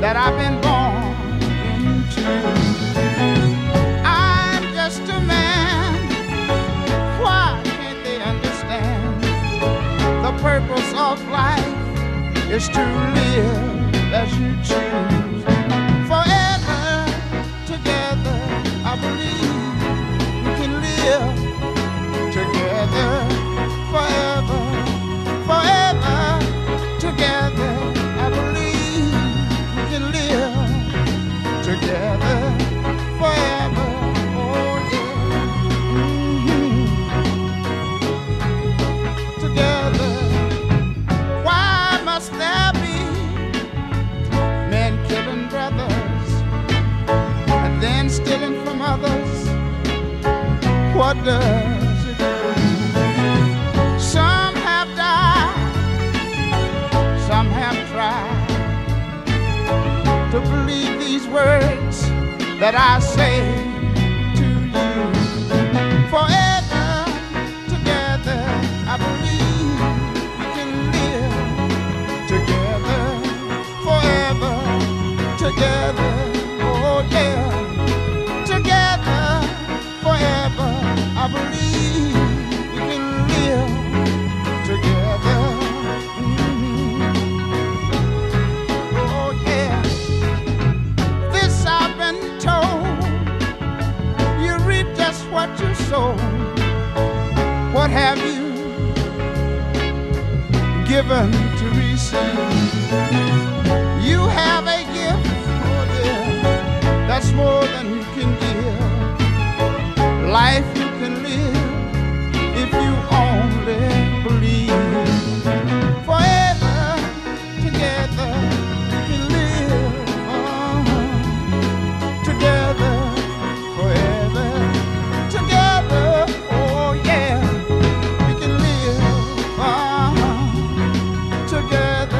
that I've been born into. I'm just a man. Why can't they understand? The purpose of life is to live as you choose. What does it? Some have died, some have tried to believe words that I say to you. Forever together, I believe we can live together. Forever together, oh yeah. Together, forever, I believe given to receive? You have a gift, oh yeah, that's more than you. forget